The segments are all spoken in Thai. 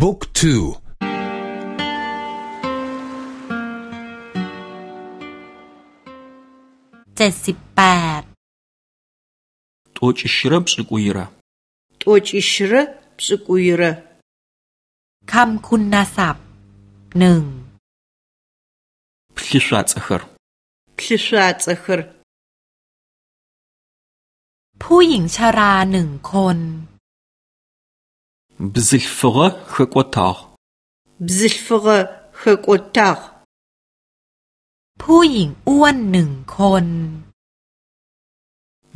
บุ๊กทูเจ็ดสิบแปดตัวจิชระปสกุยระตัวจิชระปสกุยระคำคุณศัพท์หนึ่งพลิสวาตเขรพลิสวาตเขรผู้หญิงชาราหนึ่งคน бзылъфыгъэ хэкӏотагъ. бзылъфыгъэ хэкӏотагъ. ผู้หญิงอ้วนหนึ่งคน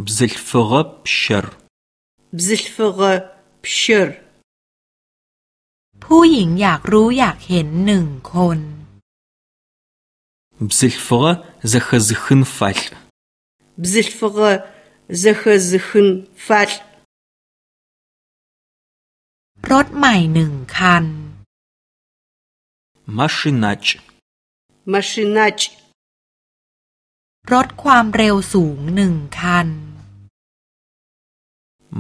бзылъфыгъэ пщэр. бзылъфыгъэ пщэр. ผู้หญิงอยากรู้อยากเห็นหนึ่งคน бзылъфыгъэ зэхэзыхын фалъ. бзылъфыгъэ зэхэзыхын фалъ. รถใหม่หนึ่งคัน машинач машинач รถความเร็วสูงหนึ่งคัน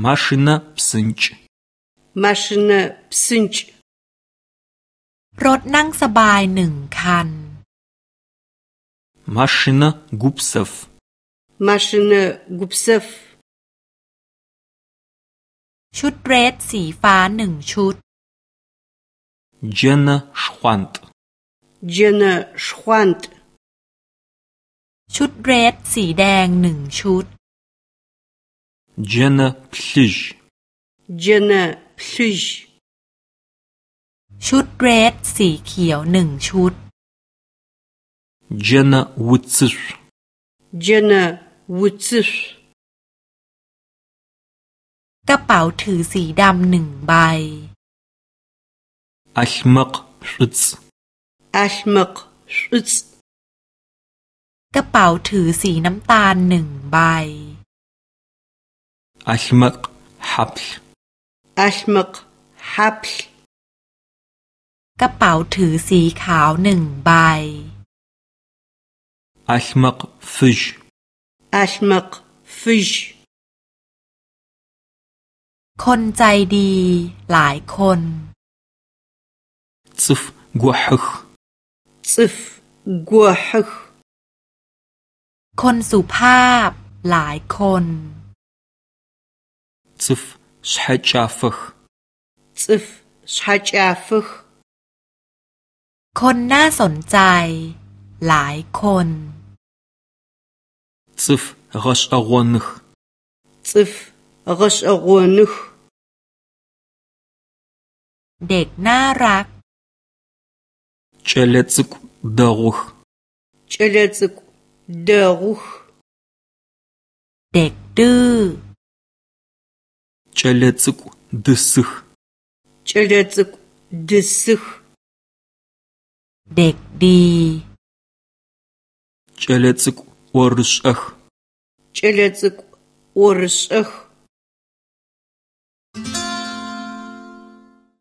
машина псынч машина псынч รถนั่งสบายหนึ่งคัน машина гупсов машина гупсов ชุดเดรสสีฟ้าหนึ่งชุดเจนชควันต์เจนชควันต์ชุดเดรสสีแดงหนึ่งชุดเจนพลิจเจนพลิจชุดเดรสสีเขียวหนึ่งชุดเจนวุตซึเจนวุตซึ กระเป๋าถือสีดำหนึ่งใบอัลมักชุดอัลมักชุดกระเป๋าถือสีน้ำตาลหนึ่งใบอัลมักฮับลอัลมักฮับลกระเป๋าถือสีขาวหนึ่งใบอัลมักฟิชอัลมักฟิช คนใจดีหลายคนซึฟกัวฮึกซึฟกัวฮึกคนสุภาพหลายคนซึฟชาจาฟกซึฟชาจาฟกคนน่าสนใจหลายคนซึฟกชอวนนึกซึฟ гъэшӏэгъоных เด็กน่ารัก кӏэлэцӏыкӏу дэгъух кӏэлэцӏыкӏу дэгъух เด็กดื้อ кӏэлэцӏыкӏу дысых кӏэлэцӏыкӏу дысых เด็กดี кӏэлэцӏыкӏу ӏорышӏэх кӏэлэцӏыкӏу ӏорышӏэх